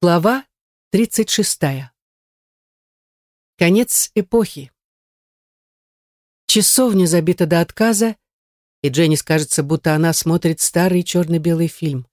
Глава 36. Конец эпохи. Часовня забита до отказа, и Дженни кажется, будто она смотрит старый черно-белый фильм.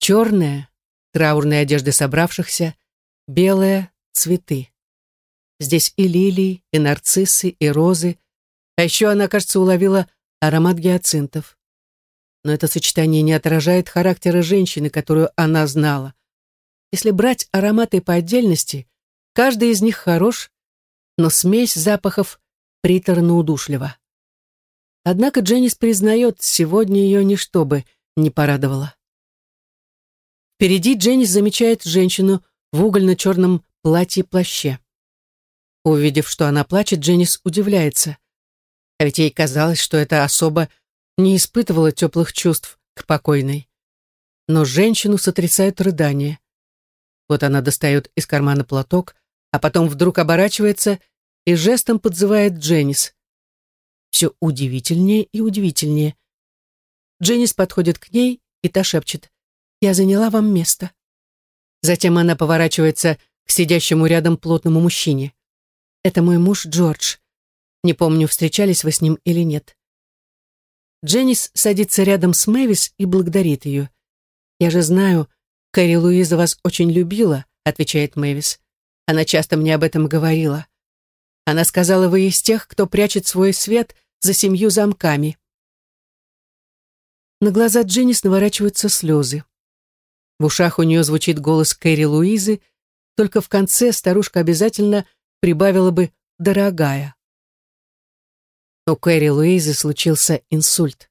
Черная — траурные одежды собравшихся, белая — цветы. Здесь и лилии, и нарциссы, и розы, а еще она, кажется, уловила аромат гиацинтов. Но это сочетание не отражает характера женщины, которую она знала. Если брать ароматы по отдельности, каждый из них хорош, но смесь запахов приторно-удушлива. Однако Дженнис признает, сегодня ее ничто бы не порадовало. Впереди Дженнис замечает женщину в угольно-черном платье-плаще. Увидев, что она плачет, Дженнис удивляется. А ведь ей казалось, что эта особа не испытывала теплых чувств к покойной. Но женщину сотрясают рыдания. Вот она достает из кармана платок, а потом вдруг оборачивается и жестом подзывает Дженнис. Все удивительнее и удивительнее. Дженнис подходит к ней, и та шепчет. «Я заняла вам место». Затем она поворачивается к сидящему рядом плотному мужчине. «Это мой муж Джордж. Не помню, встречались вы с ним или нет». Дженнис садится рядом с Мэвис и благодарит ее. «Я же знаю, «Кэрри Луиза вас очень любила», — отвечает Мэвис. «Она часто мне об этом говорила. Она сказала, вы из тех, кто прячет свой свет за семью замками». На глаза Дженнис наворачиваются слезы. В ушах у нее звучит голос Кэрри Луизы, только в конце старушка обязательно прибавила бы «дорогая». У Кэрри Луизы случился инсульт.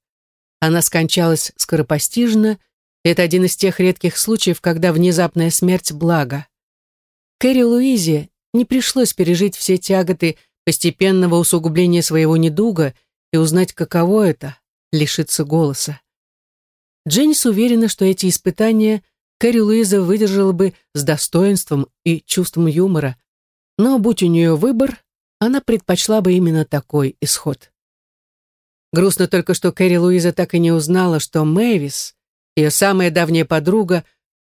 Она скончалась скоропостижно, это один из тех редких случаев, когда внезапная смерть – благо. Кэрри Луизе не пришлось пережить все тяготы постепенного усугубления своего недуга и узнать, каково это – лишиться голоса. Дженнис уверена, что эти испытания Кэрри Луиза выдержала бы с достоинством и чувством юмора, но, будь у нее выбор, она предпочла бы именно такой исход. Грустно только, что Кэрри Луиза так и не узнала, что Мэвис, ее самая давняя подруга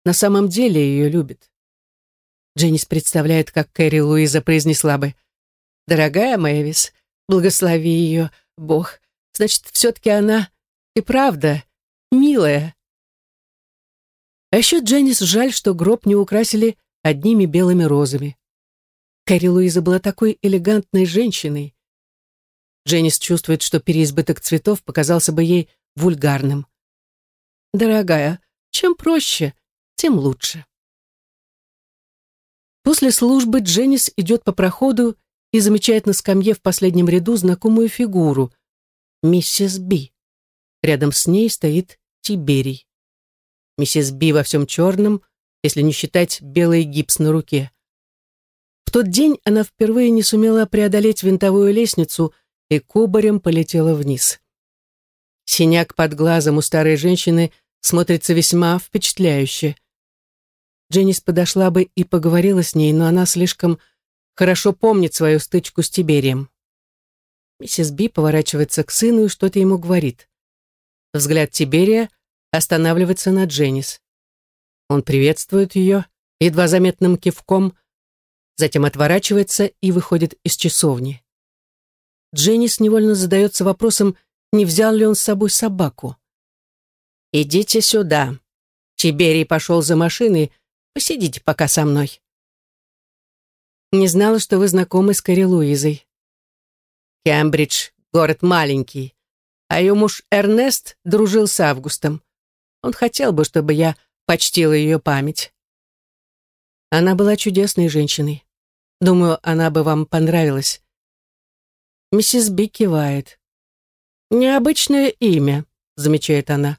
на самом деле ее любит. Дженнис представляет, как Кэрри Луиза произнесла бы «Дорогая Мэвис, благослови ее, Бог. Значит, все-таки она и правда милая». А еще Дженнис жаль, что гроб не украсили одними белыми розами. Кэрри Луиза была такой элегантной женщиной. Дженнис чувствует, что переизбыток цветов показался бы ей вульгарным. Дорогая, чем проще, тем лучше. После службы Дженнис идет по проходу и замечает на скамье в последнем ряду знакомую фигуру — миссис Би. Рядом с ней стоит Тиберий. Миссис Би во всем черном, если не считать белый гипс на руке. В тот день она впервые не сумела преодолеть винтовую лестницу и кубарем полетела вниз. Синяк под глазом у старой женщины смотрится весьма впечатляюще. Дженнис подошла бы и поговорила с ней, но она слишком хорошо помнит свою стычку с Тиберием. Миссис Би поворачивается к сыну и что-то ему говорит. Взгляд Тиберия останавливается на Дженнис. Он приветствует ее едва заметным кивком, затем отворачивается и выходит из часовни. Дженнис невольно задается вопросом, не взял ли он с собой собаку. «Идите сюда». Тиберий пошел за машиной. «Посидите пока со мной». «Не знала, что вы знакомы с Кэрри Луизой». «Кембридж — город маленький, а ее муж Эрнест дружил с Августом. Он хотел бы, чтобы я почтила ее память». Она была чудесной женщиной. Думаю, она бы вам понравилась. Миссис Би кивает. «Необычное имя», — замечает она.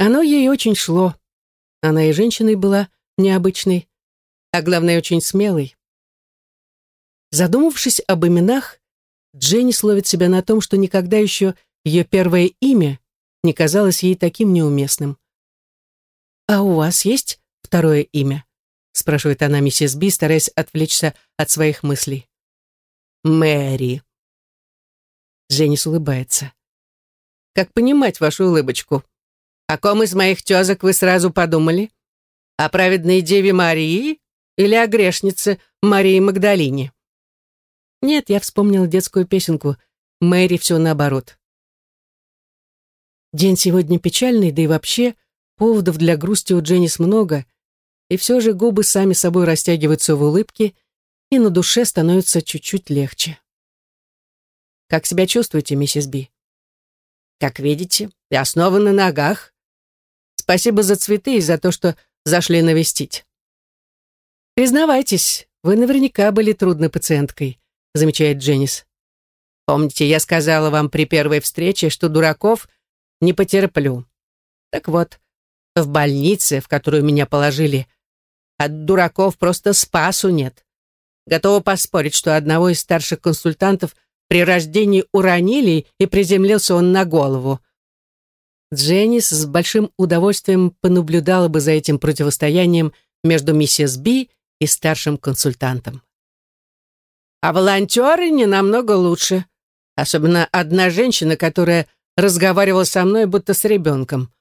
Оно ей очень шло. Она и женщиной была необычной, а главное, очень смелой. Задумавшись об именах, Дженни словит себя на том, что никогда еще ее первое имя не казалось ей таким неуместным. «А у вас есть второе имя?» спрашивает она миссис Би, стараясь отвлечься от своих мыслей. «Мэри». Дженнис улыбается. «Как понимать вашу улыбочку?» О ком из моих тезок вы сразу подумали? О праведной Деве Марии или о грешнице Марии Магдалине? Нет, я вспомнил детскую песенку «Мэри все наоборот». День сегодня печальный, да и вообще поводов для грусти у Дженнис много, и все же губы сами собой растягиваются в улыбке, и на душе становится чуть-чуть легче. «Как себя чувствуете, миссис Би?» «Как видите, я снова на ногах. Спасибо за цветы и за то, что зашли навестить. «Признавайтесь, вы наверняка были трудной пациенткой», замечает Дженнис. «Помните, я сказала вам при первой встрече, что дураков не потерплю. Так вот, в больнице, в которую меня положили, от дураков просто спасу нет. Готова поспорить, что одного из старших консультантов при рождении уронили, и приземлился он на голову. Дженнис с большим удовольствием понаблюдала бы за этим противостоянием между миссис Би и старшим консультантом. А волонтеры не намного лучше. Особенно одна женщина, которая разговаривала со мной будто с ребенком.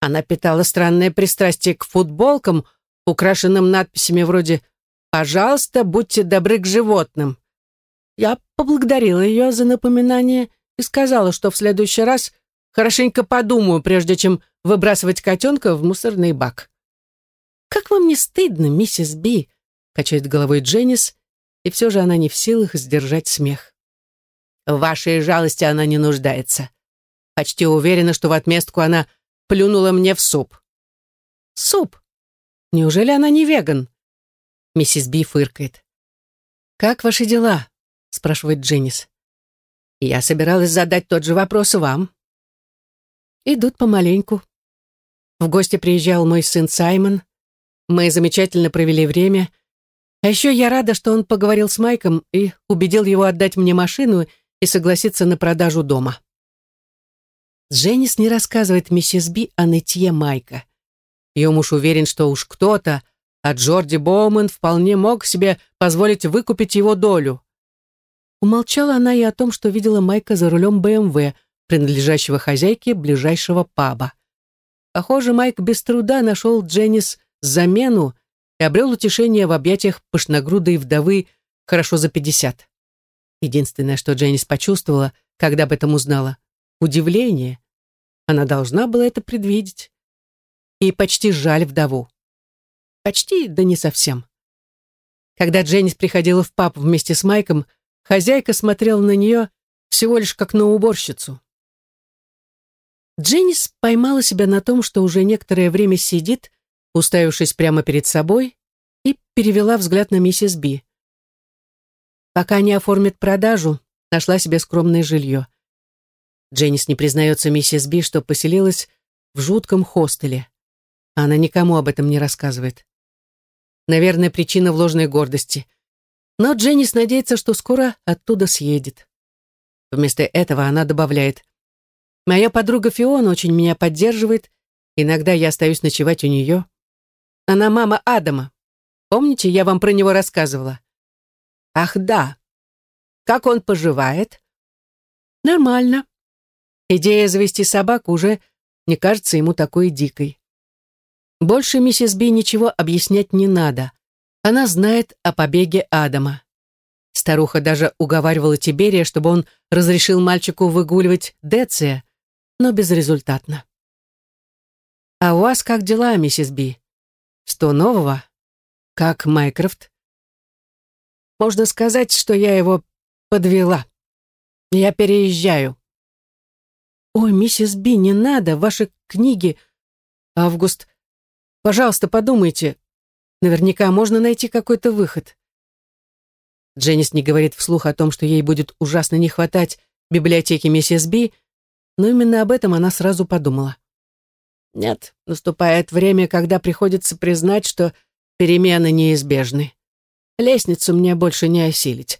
Она питала странное пристрастие к футболкам, украшенным надписями вроде «Пожалуйста, будьте добры к животным». Я поблагодарила ее за напоминание и сказала, что в следующий раз Хорошенько подумаю, прежде чем выбрасывать котенка в мусорный бак. «Как вам не стыдно, миссис Би?» — качает головой Дженнис, и все же она не в силах сдержать смех. В вашей жалости она не нуждается. Почти уверена, что в отместку она плюнула мне в суп. Суп? Неужели она не веган? Миссис Би фыркает. «Как ваши дела?» — спрашивает Дженнис. «Я собиралась задать тот же вопрос вам. Идут помаленьку. В гости приезжал мой сын Саймон. Мы замечательно провели время. А еще я рада, что он поговорил с Майком и убедил его отдать мне машину и согласиться на продажу дома. Дженнис не рассказывает миссис Би о нытье Майка. Ее муж уверен, что уж кто-то, а Джорди Боуман вполне мог себе позволить выкупить его долю. Умолчала она и о том, что видела Майка за рулем БМВ, принадлежащего хозяйке ближайшего паба. Похоже, Майк без труда нашел Дженнис замену и обрел утешение в объятиях пышногрудой вдовы хорошо за пятьдесят. Единственное, что Дженнис почувствовала, когда об этом узнала — удивление. Она должна была это предвидеть. И почти жаль вдову. Почти, да не совсем. Когда Дженнис приходила в паб вместе с Майком, хозяйка смотрела на нее всего лишь как на уборщицу. Дженнис поймала себя на том, что уже некоторое время сидит, уставившись прямо перед собой, и перевела взгляд на миссис Би. Пока не оформит продажу, нашла себе скромное жилье. Дженнис не признается миссис Би, что поселилась в жутком хостеле. Она никому об этом не рассказывает. Наверное, причина в ложной гордости. Но Дженнис надеется, что скоро оттуда съедет. Вместо этого она добавляет, Моя подруга Фиона очень меня поддерживает. Иногда я остаюсь ночевать у нее. Она мама Адама. Помните, я вам про него рассказывала? Ах, да. Как он поживает? Нормально. Идея завести собаку уже не кажется ему такой дикой. Больше миссис Би ничего объяснять не надо. Она знает о побеге Адама. Старуха даже уговаривала Тиберия, чтобы он разрешил мальчику выгуливать Деция, но безрезультатно. «А у вас как дела, миссис Би? Что нового? Как Майкрофт?» «Можно сказать, что я его подвела. Я переезжаю». «Ой, миссис Би, не надо, ваши книги...» «Август, пожалуйста, подумайте. Наверняка можно найти какой-то выход». Дженнис не говорит вслух о том, что ей будет ужасно не хватать библиотеки миссис Би, но именно об этом она сразу подумала. Нет, наступает время, когда приходится признать, что перемены неизбежны. Лестницу мне больше не осилить.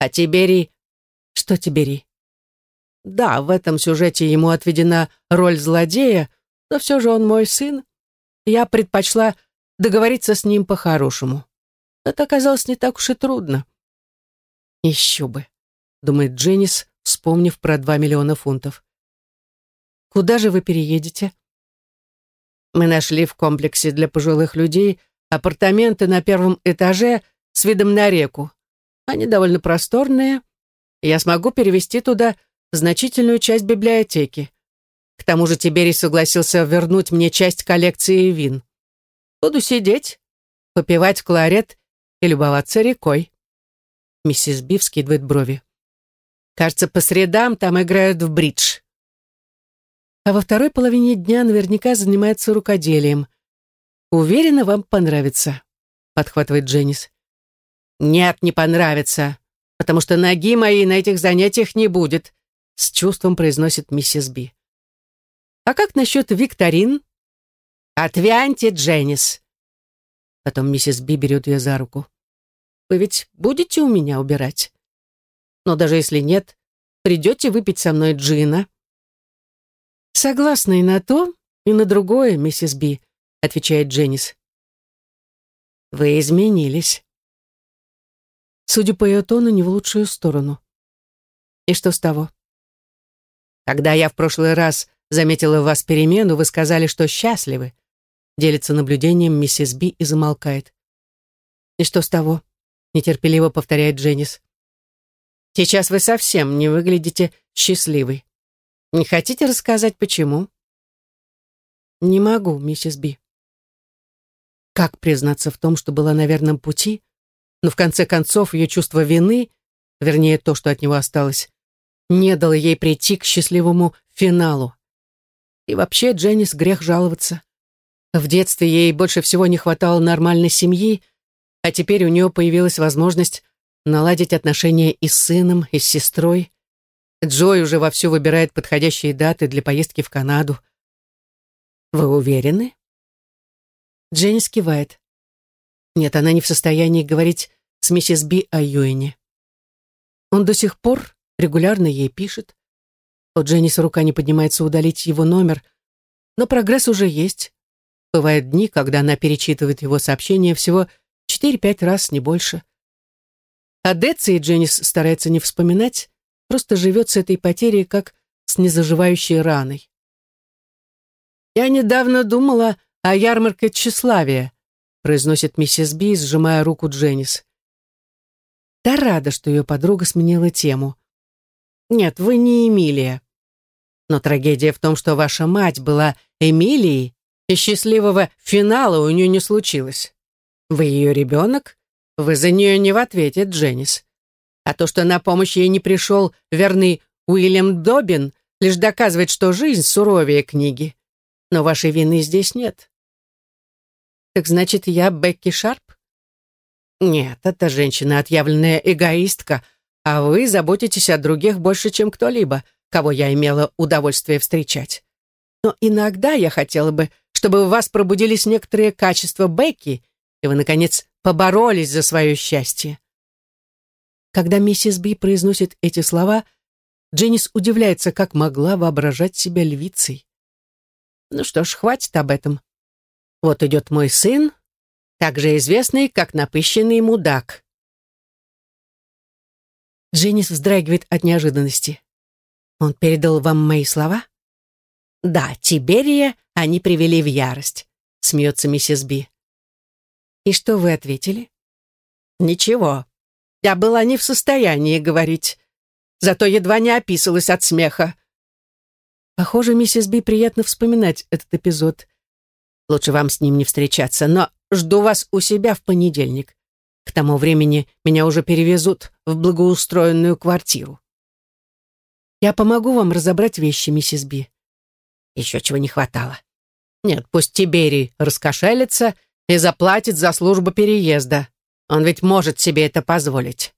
А Тиберий... Что Тиберий? Да, в этом сюжете ему отведена роль злодея, но все же он мой сын. Я предпочла договориться с ним по-хорошему. Это оказалось не так уж и трудно. Еще бы, думает Дженнис, вспомнив про два миллиона фунтов. Куда же вы переедете? Мы нашли в комплексе для пожилых людей апартаменты на первом этаже с видом на реку. Они довольно просторные. Я смогу перевести туда значительную часть библиотеки. К тому же Тиберий согласился вернуть мне часть коллекции вин. Буду сидеть, попивать кларет и любоваться рекой. Миссис Би вскидывает брови. Кажется, по средам там играют в бридж. А во второй половине дня наверняка занимается рукоделием. Уверена, вам понравится, подхватывает Дженнис. Нет, не понравится, потому что ноги моей на этих занятиях не будет, с чувством произносит миссис Би. А как насчет викторин? Отвяньте, Дженнис. Потом миссис Би берет ее за руку. Вы ведь будете у меня убирать? Но даже если нет, придете выпить со мной джина?» «Согласна и на то, и на другое, миссис Би», — отвечает Дженнис. «Вы изменились». Судя по ее тону, не в лучшую сторону. «И что с того?» «Когда я в прошлый раз заметила в вас перемену, вы сказали, что счастливы», делится наблюдением миссис Би и замолкает. «И что с того?» нетерпеливо повторяет Дженнис. Сейчас вы совсем не выглядите счастливой. Не хотите рассказать, почему? Не могу, миссис Би. Как признаться в том, что была на верном пути, но в конце концов ее чувство вины, вернее, то, что от него осталось, не дало ей прийти к счастливому финалу. И вообще, Дженнис, грех жаловаться. В детстве ей больше всего не хватало нормальной семьи, а теперь у нее появилась возможность наладить отношения и с сыном, и с сестрой. Джой уже вовсю выбирает подходящие даты для поездки в Канаду. «Вы уверены?» Дженни скивает. Нет, она не в состоянии говорить с миссис Би о Юэне. Он до сих пор регулярно ей пишет. У Дженнис рука не поднимается удалить его номер, но прогресс уже есть. Бывают дни, когда она перечитывает его сообщения всего Четыре-пять раз, не больше. О Деце Дженнис старается не вспоминать, просто живет с этой потерей, как с незаживающей раной. «Я недавно думала о ярмарке тщеславия», произносит миссис Би, сжимая руку Дженнис. Та рада, что ее подруга сменила тему. «Нет, вы не Эмилия. Но трагедия в том, что ваша мать была Эмилией, и счастливого финала у нее не случилось. Вы ее ребенок? Вы за нее не в ответе, Дженнис. А то, что на помощь ей не пришел верный Уильям Добин, лишь доказывает, что жизнь суровее книги. Но вашей вины здесь нет. Так значит, я Бекки Шарп? Нет, эта женщина отъявленная эгоистка, а вы заботитесь о других больше, чем кто-либо, кого я имела удовольствие встречать. Но иногда я хотела бы, чтобы у вас пробудились некоторые качества Бекки, и вы, наконец, поборолись за свое счастье. Когда миссис Би произносит эти слова, Дженнис удивляется, как могла воображать себя львицей. Ну что ж, хватит об этом. Вот идет мой сын, также известный как напыщенный мудак. Дженнис вздрагивает от неожиданности. Он передал вам мои слова? Да, Тиберия они привели в ярость, смеется миссис Би. «И что вы ответили?» «Ничего. Я была не в состоянии говорить. Зато едва не описалась от смеха». Похоже, миссис Би приятно вспоминать этот эпизод. Лучше вам с ним не встречаться, но жду вас у себя в понедельник. К тому времени меня уже перевезут в благоустроенную квартиру. Я помогу вам разобрать вещи, миссис Би. Еще чего не хватало. Нет, пусть Тиберий раскошелится и заплатит за службу переезда. Он ведь может себе это позволить.